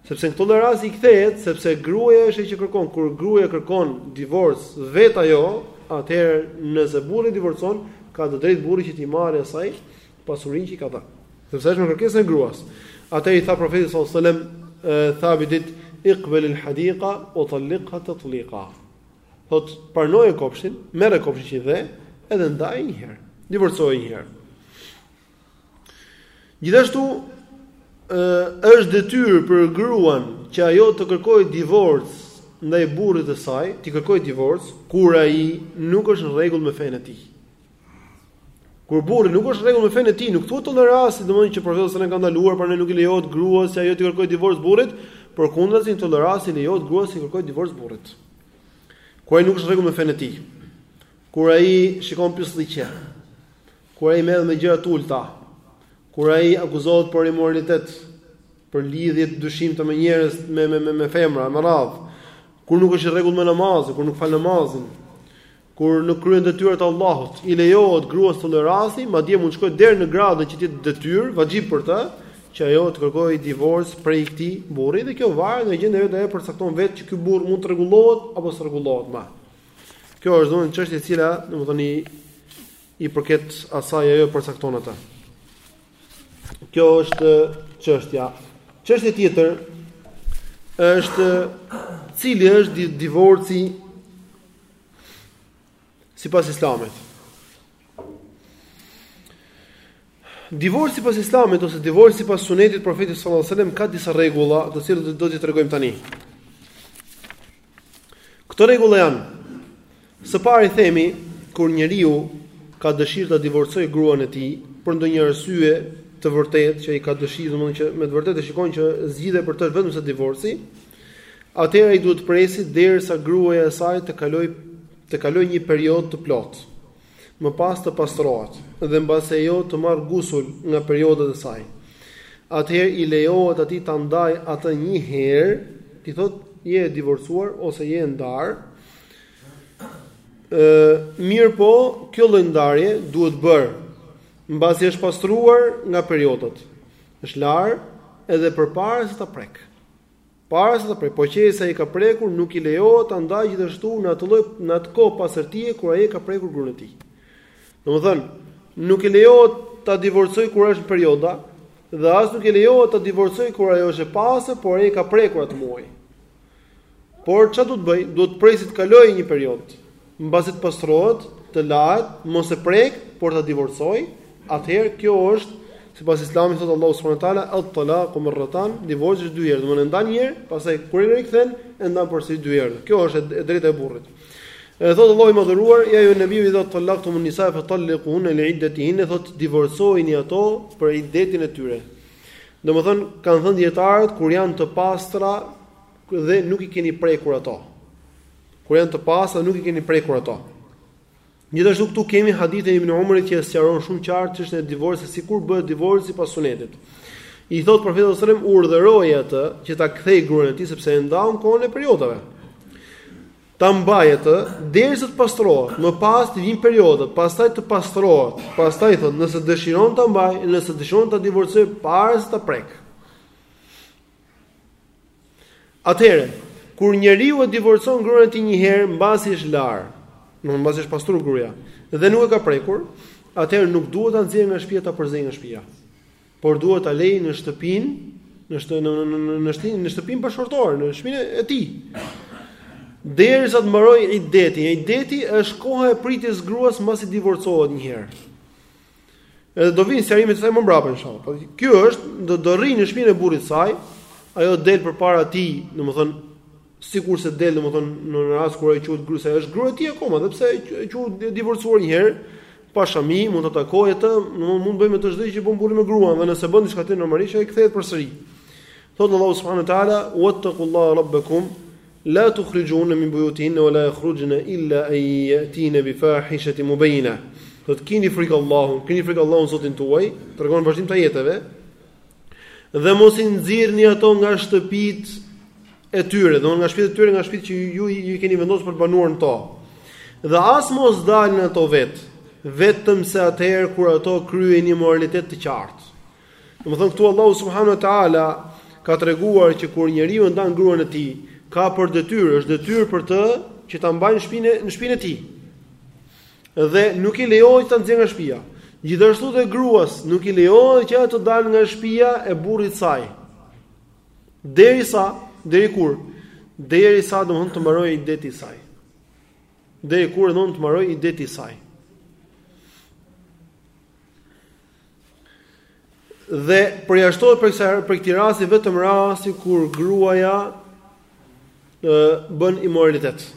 Sepse në këtë rast i kthehet, sepse gruaja është ajo që kërkon, kur gruaja kërkon divorc vetë ajo, atëherë nëse burri divorcon, ka të drejtë burri që t'i marrë asaj pasurinë që i ka dhënë, sepse është në kërkesën e gruas. Atë i tha profeti sallallahu alajhi wasallam Thabitit iqbal al hadiqa wa talliqha tatliqa. Thotë pranoje kopshtin, merre kopshtin që i dhe, edhe ndaje një herë. Divorcoje një herë. Gjithashtu është detyrë për gruan që ajo të kërkojë divorc ndaj burrit të saj, t'i kërkojë divorc kur ai nuk është në rregull me fenë e tij. Kur burri nuk është në rregull me fenë e tij, nuk thuhet në atë lloj rasti domethënë që profeti e ka ndaluar, pra nuk i lejohet gruas që ajo t'i kërkojë divorc burrit, përkundrazi në këtë rast i lejohet gruas t'i kërkojë divorc burrit. Kur ai nuk është në rregull me fenë e tij. Kur ai shikon pisllëqe. Kur ai merret me gjëra të ulta. Kur ai akuzohet për imoralitet, për lidhje të dyshimta me njerëz, me me me, me femra, me radhë. Kur nuk është i rregullt me namazin, kur nuk fal namazin, Kur nuk kryen detyrat e Allahut, i lejohet gruas në atë lloj rasti, madje mund të shkojë deri në gradën që të jetë detyrë, vaxhib për të, që ajo të kërkojë divorc prej këtij burri dhe kjo varet nga gjendja e vet, ajo përcakton vetë që ky burrë mund të rregullohet apo s'rregullohet më. Kjo është domethënë çështje e cila, domethënë i përket asaj ajo përcakton atë. Kjo është çështja. Çështja tjetër është cili është divorci sipas islamit. Divorci sipas islamit, ose divorci sipas sunetit profetit sallallahu alaihi wasallam ka disa rregulla, të cilët do t'i tregojmë tani. Këto rregulla janë së pari themi kur njeriu ka dëshirë ta divorcojë gruan e tij për ndonjë arsye të vërtetë që ai ka dëshirë, domethënë që me të vërtetë e shikon që zgjidhja për të është vetëm se divorci, Atëherë ai duhet të presi derisa gruaja e saj të kalojë të kalojë një periudhë të plotë, më pas të pastrohet dhe mbasi ajo të marrë gusul nga periudhat e saj. Atëherë i lejohet atij ta ndajë atë një herë, t'i thotë je e divorcuar ose je e ndarë. Ë, mirëpo, kjo lloj ndarje duhet bërë mbasi është pastruar nga periudhat. Është larë edhe përpara se ta prekë. Para se ta prekë, po qe se ai e ka prekur nuk i lejohet ta ndajë gjithashtu në atë lloj në atë kohë pastërtie kur ai e ka prekur gruan e tij. Domethënë, nuk i lejohet ta divorcojë kur është në perioda dhe as nuk i lejohet ta divorcojë kur ajo është e pastër, por ai e ka prekur atë muaj. Por çfarë duhet të bëjë? Duhet të presi të kalojë një periodë. Mbasi të pastrohet, të lahet, mos e prek, po ta divorcoj, atëherë kjo është sipas Islamit thotë Allahu subhanahu wa taala at talaku marratan divorci është dy herë, domthonë ndan një herë, pastaj kur e rikthen e ndan përsëri dy herë. Kjo është e drejta e burrit. E thotë Allahu i madhëruar, ja ejuhan nebi idha talaktum nisa fa talliquhun li iddatihin, thotë divorcojini ato për iddetin e tyre. Domthonë kanë thënë dietarët kur janë të pastra dhe nuk i keni prekur ato. Kur janë të pastra nuk i keni prekur ato. Gjithashtu këtu kemi hadithin e Ibn Umarit që e sqaron shumë qartë çështën e divorcit, sikur bëhet divorc sipas sunetit. I thot profeti sallallahu alajhi wasallam urdhëroi atë që ta kthej gruan e tij sepse e ndau në kohën e periodave. Ta mbaj atë derisa të pastrohet, më pas t'i vijnë periodat, pastaj të pastrohet. Pastaj thot, nëse dëshiron ta mbaj, nëse dëshiron ta divorcojë para se ta prek. Atëherë, kur njeriu e divorcon gruan e tij një herë mbasi është larë, domethënë mbasi është pastruar gruaja dhe nuk e ka prekur, atëherë nuk duhet ta nxjerrë nga shtëpia ta përzejë nga shtëpia. Por duhet ta lejë në shtëpinë, në shtëpinë në në në në shtëpinë në shtëpinë bashkëshortore, në shtëpinë e tij. Derisa të mbarojë ideti, ideti është koha e pritjes gruas mbasi divorcohet një herë. Edhe do vinë sqarimet e saj më mbrapa inshallah. Po kjo është do do rri në shpinë e burrit të saj, ajo del përpara tij, domethënë sikurse del domethënë në rast kur ajo quhet gruaja, është gruaja e tij akoma, edhe pse quhet e divorcuar një herë, pa shami, mund ta takojë atë, domethënë mund të bëjë me të çdo gjë që bën burri me gruan, dhe nëse bën diçka me të normalisht ajo kthehet përsëri. Thot Allahu subhanahu wa taala, "Wattaqullaha rabbakum" La tukhrijuhunne min buyutihinne wa la yakhrujne illa en yatine bi fahishatin mubayyinah. Thotë kini frikë Allahun, kini frikë Allahun Zotin tuaj, tregon në vazhdim të ajeteve. Dhe mos i nxirrni ato nga shtëpitë e tyre, dhe nga shtëpitë e tyre, nga shtëpitë që ju i keni vendosur për të banuar në to. Dhe as mos dalin ato vet, vetëm se atëherë kur ato kryejnë imoralitet të qartë. Domethënë këtu Allahu subhanahu wa taala ka treguar që kur njeriu ndan gruan e tij, ka për detyrë, është detyrë për të që ta mbajë në shpi, në shpinë e tij. Dhe nuk i lejohet ta nxjerrë nga shtëpia. Gjithashtu dhe gruas nuk i lejohet që ajo të dalë nga shtëpia e burrit saj. Derisa, deri kur? Derisa domethënë të mbarojë ideti i saj. Deri kur domethënë të mbarojë ideti i saj. Dhe përjashtohet prej kësaj prej këtij rasti vetëm rasti kur gruaja ë bën imoralitet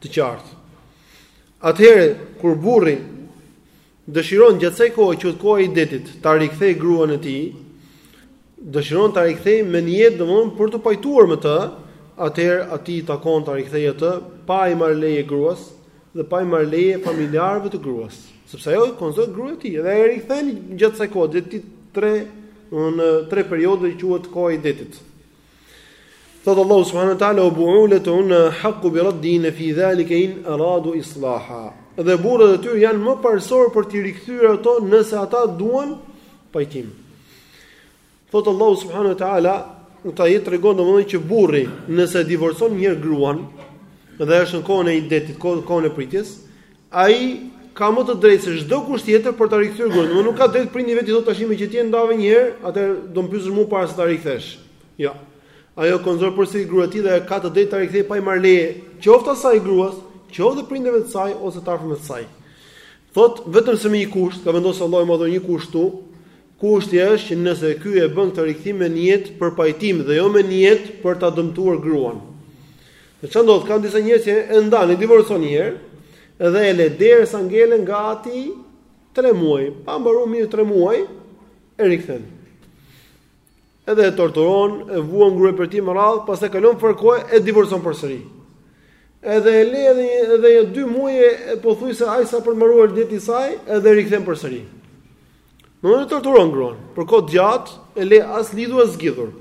të qartë. Atëherë kur burri dëshiron gjatë kësaj kohe që është koha e idetit ta rikthej gruan e tij, dëshiron ta rikthej me nijet domethënë për t'u pajtuar me të, atëherë atij i takon ta rikthej atë pa i marrë leje gruas, dhe pa i marrë leje familjarëve të gruas, sepse ajo konsiderohet gruaja e tij dhe ai rikthen gjatë kësaj kohe deri tre në tre periudhë që quhet koha e idetit. Thotë Allahu subhanahu wa taala wa bu'ulatuhunna ahaqqu bi raddihinna fi zalika in aradu islaha. Dhe burrat e tyre janë më parësor për t'i rikthyer ato nëse ata duan pajtim. Thotë Allahu subhanahu wa taala, në këtë ajet tregon domethënë që burri nëse e divorcon një herë gruan dhe është në kohën e idetit, kohën e pritjes, ai ka më të drejtë se çdokush tjetër për ta rikthyer gruan. Domethënë nuk ka drejt prindi i vet t'i thotë tashmë që ti e ndave një herë, atëherë do të më pyesësh mua para se ta rikthesh. Jo. Ja. Ajo konsiderohet përsëri gruaja e tij dhe ka të drejtë ta rikthej pa i marrë leje, qoftë asaj gruas, qoftë prindërve të saj ose të afërmit të saj. Thotë vetëm se me një kusht, ka vendosur Allahu domethënë një kusht këtu, Kushti është që nëse ky e bën këtë rikthim me nijet për pajtim dhe jo me nijet për ta dëmtuar gruan. Dhe çfarë ndodh? Ka disa njerëz që e ndan, e divorcon një herë, dhe e le derisa ngelen gati 3 muaj, pa mbaruar mirë 3 muaj e rikthen. Edhe e torturon, e vuan gruaja prej tij me radhë, pastaj kalon farë kohe e divorcon përsëri. Edhe e le edhe një, edhe një dy muaj e pothuajse ajo është për të mbaruar idetin e saj, edhe rikthen përsëri. Domethënë e torturon gruan, për kohë gjatë e le as lidhur as zgjidhur.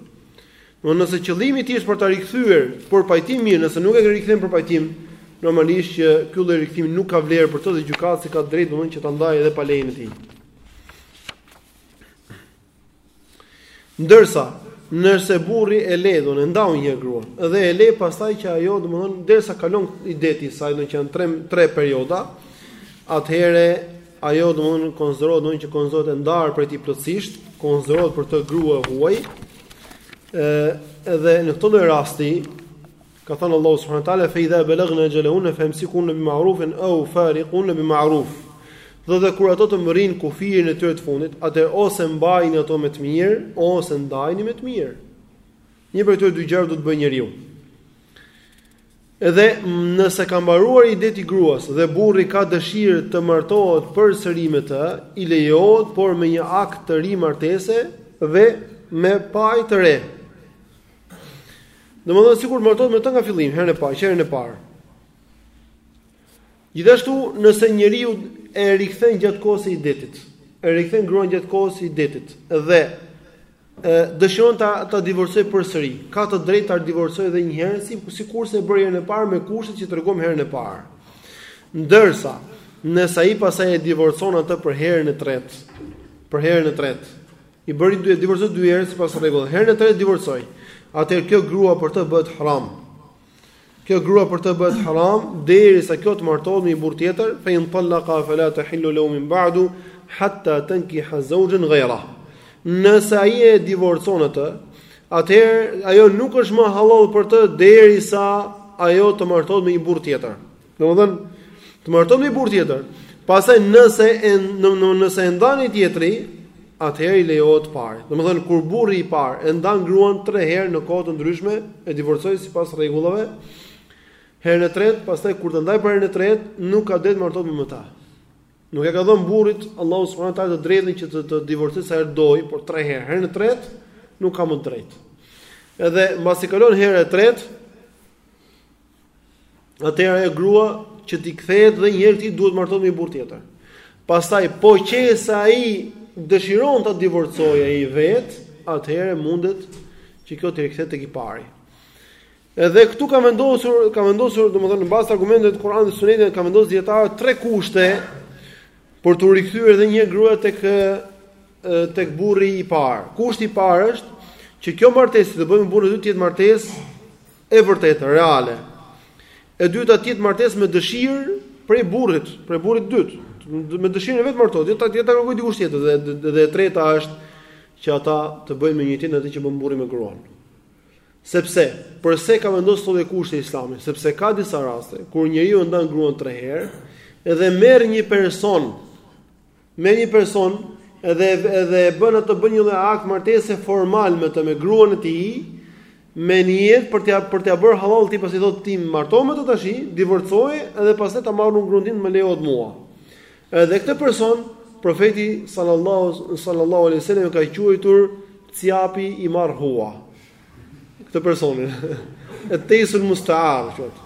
Domethënë nëse qëllimi i tij është për ta rikthyer për pajtim mirë, nëse nuk e rikthen për pajtim, normalisht që ky lloj rikthimi nuk ka vlerë për të dhe gjykatësi ka drejtë domethënë që ta ndajë edhe pa lejen e tij. Ndërsa, nëse burri e le, domethënë e ndau një grua, dhe e le pastaj që ajo, domethënë, derisa kalon ideti i saj, domethënë që janë tre, tre perioda, atëhere, ajo, domethënë, konsiderohet, domethënë që konsiderohet e ndarë prej tij plotësisht, konsiderohet për të grua e huaj, e, edhe në këtë lloj rasti, Ka thënë Allahu subhanahu wa taala fa idha balagna ajalahunna fa amsikuhunna bi ma'rufin aw fariquhunna bi ma'ruf. Thotë dhe kur ato të mbërrin kufirin e tyre të fundit, atëherë ose mbajini ato me të mirë, ose ndajini me të mirë. Një prej këtyre dy gjërave do të bëjë njeriu. Edhe nëse ka mbaruar ideti i gruas dhe burri ka dëshirë të martohet përsëri me të, i lejohet por me një akt të ri martese dhe me pajë të re. Domethënë sikur të martohet me të nga fillimi, herën e parë, herën e parë. Gjithashtu, nëse njeriu e rikthen gjatë kohës së idetit, e rikthen gruan gjatë kohës së idetit dhe dëshiron ta ta divorcojë përsëri, ka të drejtë ta divorcojë edhe një herë, si sikurse e bëri herën e parë me kushtet që tregom herën e parë. Ndërsa, nëse ai pastaj e divorcon atë për herën e tretë, për herën e tretë, I bëri dy, divorcoi dy herë sipas rregullit. Herën e tretë divorcoi. Atëherë kjo grua për të bëhet haram. Kjo grua për të bëhet haram derisa kjo të martohet me një burrë tjetër, fa in talaqa fala tahillu lahu min ba'du hatta tankiha zawjan ghayra. Nëse ai e divorcon atë, atëherë ajo nuk është më halal për të derisa ajo të martohet me një burrë tjetër. Domethënë, të martohet me një burrë tjetër. Pastaj nëse e në, në, nëse e ndani tjetri, atëherë i lejohet të parit. Domethënë kur burri i parë e ndan gruan 3 herë në kohë të ndryshme, e divorcoi sipas rregullave. Herën e tretë, pastaj kur ta ndajë për herën e tretë, nuk ka drejt martohet me ta. Nuk e ka dhënë burrit Allahu subhanahu taala të drejtën që të, të divorcojë sa herë të dojë, por 3 herë. Herën e tretë nuk ka më drejt. Edhe mbasi kalon herë e tretë, Atëherë ajo grua që t'i kthehet dhe një herë atij duhet martohet me një burrë tjetër. Pastaj po qe se ai dëshiron ta divorcojë ai vet, atëherë mundet që kjo të rikthehet tek i pari. Edhe këtu kanë vendosur, kanë vendosur domethënë në bazë të argumenteve të Kuranit dhe Sunetit kanë vendosur dijetarët tre kushte për të rikthyer edhe një grua tek tek burri i parë. Kushti i parë është që kjo martesë që bën me burrin e dytë të jetë martesë e vërtetë, reale. E dyta të jetë martesë me dëshirë prej burrit, prej burrit të dytë, me dëshirën e vet martohet, jo ta jo ta kërkojë dikush tjetër dhe dhe, dhe e treta është që ata të bëjnë me njëri-tjetrin atë që bën burri me gruan. Sepse, përse ka vendosur këto kushte Islami? Sepse ka disa raste kur njeriu ndan gruan 3 herë dhe merr një person me një person dhe dhe e bën atë bën një lloj akt martese formal me të me gruan e tij me nijet për t'ia për t'ia bërë halal atij pasi thotë ti marto me të tash divorcoje dhe pastaj ta marr unë gruan time më lejohet mua edhe këtë person profeti sallallahu sallallahu alaihi wasallam ka quajtur cjapi i marrë hua këtë personin e tesul musta'ar thotë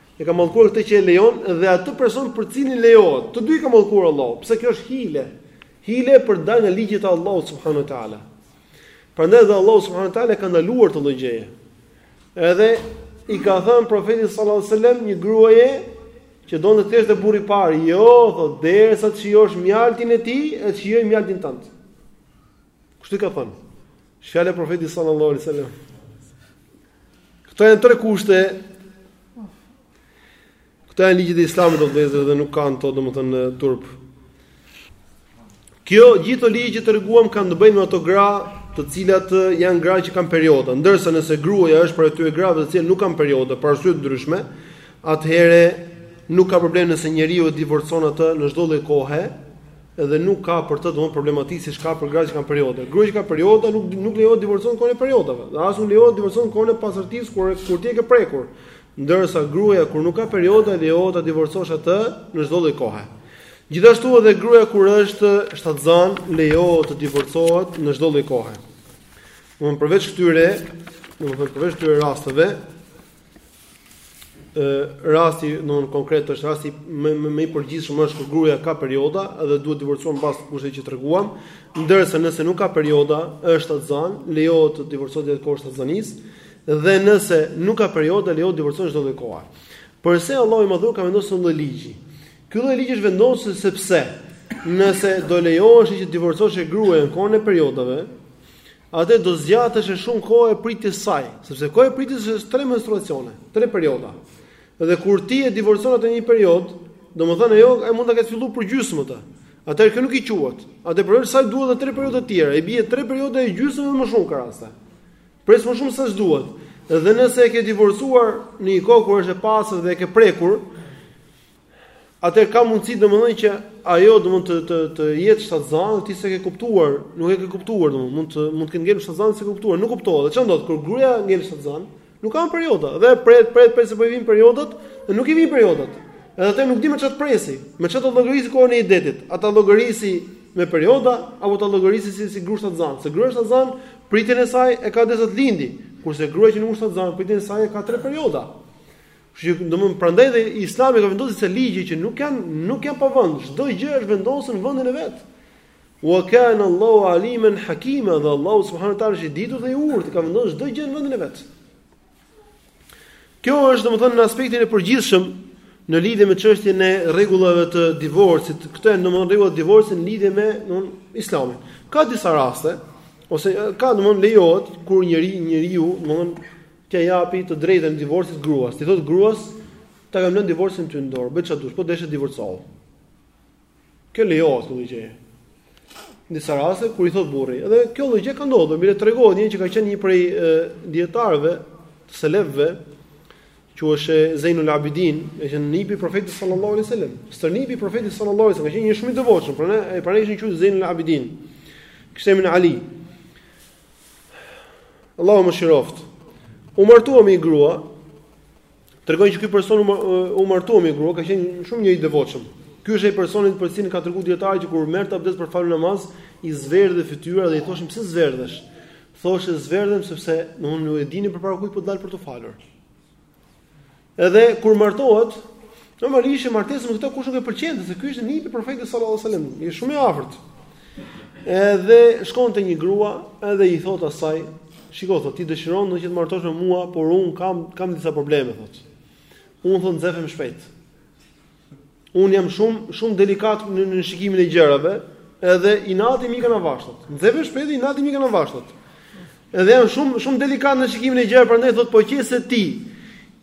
E ka mallkuar këtë që e lejon dhe atë person për cilin lejohet. Të dy i ka mallkuar Allahu, pse kjo është hile. Hile për dalë nga ligjet e Allahut subhanuhu teala. Prandaj dhe Allahu subhanuhu teala ka ndaluar këtë lloj gjëje. Edhe i ka thënë profeti sallallahu alajhi wasallam një gruaje që donte të kthehesh te burri parë, jo, thotë, derisa të shijosh mjaltin e tij, e të shijojë mjaltin tënd. Kështu ka thënë. Shfjale e profetit sallallahu alaihi wasallam. Këto janë tre kushte. Këto janë ligjet e Islamit o të vëllezër dhe nuk kanë to domethënë turp. Këto gjithë ligje që treguam kanë të bëjnë me ato gra, të cilat janë gra që kanë periodë, ndërsa nëse gruaja është prej atyre grave të cilat nuk kanë periodë për arsye të ndryshme, atëherë nuk ka problem nëse njeriu e divorcon atë në çdo lloj kohe, Edhe nuk ka për të domthon problematikë siç ka për gratë që kanë perioda. Gruaja që ka perioda nuk nuk lejohet ta divorcosh në kohën e periodave. Dhe as nuk lejohet ta divorcosh në kohën e pastërtisë kur kur ti e ke prekur. Ndërsa gruaja kur nuk ka perioda lejohet ta divorcosh atë në çdo lloj kohe. Gjithashtu edhe gruaja kur është shtatzan lejohet të divorcohet në çdo lloj kohe. Domthon përveç këtyre, domthon përveç këtyre rasteve, rasti konkret është rasti më më i përgjithshëm është kur gruaja ka perioda dhe duhet divorcuar mbas kushteve që treguam, ndërsa nëse nuk ka perioda, është shtatzan, lejohet të divorcohet edhe në kohë të shtatzanisë, dhe nëse nuk ka perioda, lejohet të divorcohet në çdo lloj kohe. Përse Allahu i Madhëruar ka vendosur këtë lloj ligji? Ky lloj ligji është vendosur sepse nëse do lejohej që të divorcoheshe gruaja në kohën e periodave, Atëherë do zgjateshe shumë koha e pritjes së saj, sepse koha e pritjes është tre menstruacione, tre perioda. Dhe kur ti e divorcon atë në një periodë, domethënë ajo mund ta ketë filluar për gjysmë atë. Atëherë kjo nuk i quhet. Atëherë pret sa duhet edhe tre perioda të tjera, i bie tre perioda e gjysmë dhe më shumë ka raste. Pres më shumë sa ç'duhet. Dhe nëse e ke divorcuar në një kohë kur është e pastër dhe e ke prekur, Atëherë ka mundësi domethënë që ajo domethënë të të të jetë shtatzan, ti s'e ke kuptuar, nuk e ke kuptuar domethënë, mund të mund të ketë ngel shtatzan s'e ke kuptuar, nuk kuptohet. Dhe ç'ndodh kur gruaja ngel shtatzan? Nuk ka perioda, dhe pret pret pret se po i vijnë periodat, dhe nuk i vijnë periodat. Edhe atëherë nuk di me ça të presi, me ça ta llogarisi kohën e idetit. A ta llogarisi me perioda apo ta llogarisi si si gruaja shtatzan, se gruaja shtatzan pritjen e saj e ka derisa të lindi, kurse gruaja që nuk është shtatzan pritjen e saj e ka tre perioda. Kështu që domthon prandaj dhe Islami ka vendosur ligje që nuk janë nuk janë pa vend, çdo gjë është vendosur në vendin e vet. Wa kana Allahu aliman hakima, dhe Allahu subhanahu wa taala është i ditur dhe i urtë, ka vendosur çdo gjë në vendin e vet. Kjo është domthon në aspektin e përgjithshëm në lidhje me çështjen e rregullave të divorcit. Këto janë domthon rregullat e divorcit në lidhje me domthon Islamin. Ka disa raste ose ka domthon lejohet kur njëri njeriu domthon T'ia japi të drejtën e divorcit gruas, t'i thotë gruas, ta kam lënë divorcin ty në dorë, bëj çfarë duash, po deshe divorcohu. Kjo lejohet kjo gjë. Në disa raste kur i thot burri, edhe kjo lloj gjë ka ndodhur, mirë tregohet një që ka qenë një prej dijetarëve të selefëve, që është Zeinul Abidin, e qe nipi i profetit sallallahu alaihi wasallam. Stërnipi i profetit sallallahu alaihi wasallam, qe njeri shumë i devotshëm, prandaj e patën quajtur Zeinul Abidin. Kishte emrin Ali. Allahu e mëshiroftë. U martua me një grua. Tregojnë që ky person u martua me një grua, ka qenë shumë njeri i devotshëm. Ky është ai personi për të cilin kanë treguar dijetarët që kur merrte abdes për të falur namaz, i zverdhej fytyra dhe i thoshin pse zverdhesh? Thoshte zverdhem sepse ju nuk e dini përpara kujt po dal për t'u falur. Edhe kur martohet, normalisht martesën me këtë kush nuk e pëlqente, se ky ishte nipi i profetit sallallahu alajhi wasallam, shumë i afërt. Edhe shkon te një grua, edhe i thot asaj, shiko thot, ti dëshiron që të martosh me mua, por un kam kam disa probleme thot. Un thot nxefem shpejt. Unë jam shumë shumë delikat në, në shikimin e gjërave, edhe inati më ikën avash thot. Nxefem shpejt inati më ikën avash thot. Edhe jam shumë shumë delikat në shikimin e gjërave, prandaj thot po qe se ti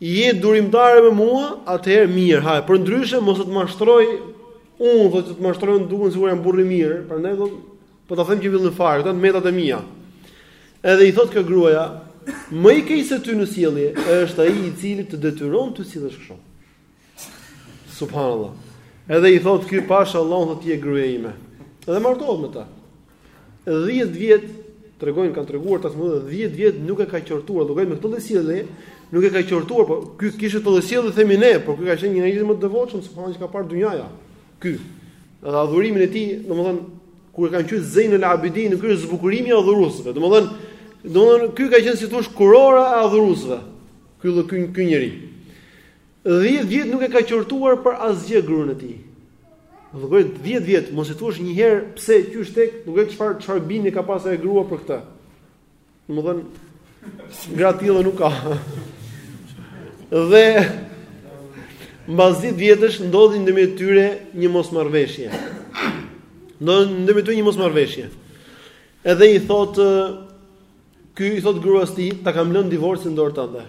je durimtare me mua, atëherë mirë, haj, përndryshe mos të mashtroj unë, thot të mashtroj unë dukem sikur jam burrë i mirë, prandaj thot po t'i them që në fillim fare, këto të metat e mia. Edhe i thot kjo gruaja, më i keq se ty në sjellje është ai i cili të detyron të sillesh kështu. Subhanallah. Edhe i thotë ky pasha Allahun thotë ti je gruaja ime. Edhe martohet me të. 10 vjet tregojnë kanë treguar ata thonë 10 vjet nuk e ka qortuar, do me këtë lloj sjellje, nuk e ka qortuar, po ky kishte këtë lloj sjellje themi ne, por ky ka qenë një njeri më i devotshëm, subhanallahu që ka parë dynjaja. Ky. Edhe adhurimin e tij, domethënë kur e kanë quajtur Zein al-Abidin, ky është zbukurimi i adhuruesve. Domethënë, domethënë ky ka qenë si të thosh kurora e adhuruesve. Ky ky ky njeri. Dhjetë vjet nuk e ka qortuar për asgjë gruan e tij. Shiko 10 vjet, mos i thuash një herë pse qysh tek, shiko çfarë çfarë bindje ka pasur ajo grua për këtë. Domethën gra të tilla nuk ka. Dhe mbas 10 vjetësh ndodhi ndërmjet tyre një mosmarrveshje. Ndërmjet tyre një mosmarrveshje. Edhe i thot ky i thot gruas ti, ta kam lënë divorcin në dorë tënde.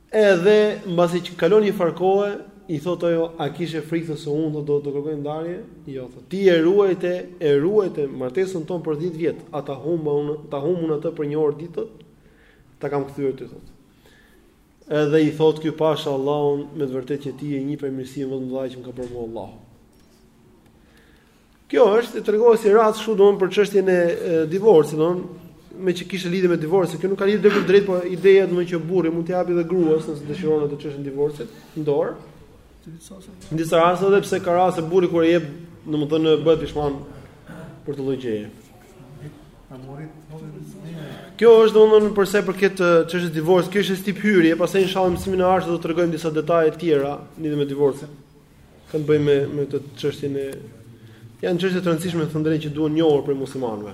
Edhe mbasi që kalon një farë kohe, i thotë ajo, a kishe frikë thotë se unë do të kërkoj ndarje? Jo, thotë, ti e ruajte, e ruajte martesën tonë për 10 vjet, a ta humba unë, ta humb unë atë për një orë dite? Ta kam kthyer ty thotë. Edhe i thotë ky pasha Allahun, me të vërtetë që ti je një prej mirësive më të mëdha që më ka bërë mua Allahu. Kjo është e tregova si rast kështu domthon për çështjen e divorcit domthon me që kishte lidhje me divorcin, kjo nuk ka lidhje drejt për drejt, por ideja domthon që burri mund t'i japë edhe gruas nëse dëshiron atë çështjen e divorcit në dorë. Në disa raste edhe pse ka raste burri kur e jep domthon bëhet pishman për atë lloj gjëje. Kjo është domthon për sa i përket çështjes së divorcit, kjo është tip hyrje, pastaj inshallah mësimin e ardhshëm do të tregojmë disa detaje të tjera lidhur me divorcin. Kanë të bëjnë me me këtë çështjen e janë çështje të rëndësishme themi ndër që duhen njohur prej muslimanëve.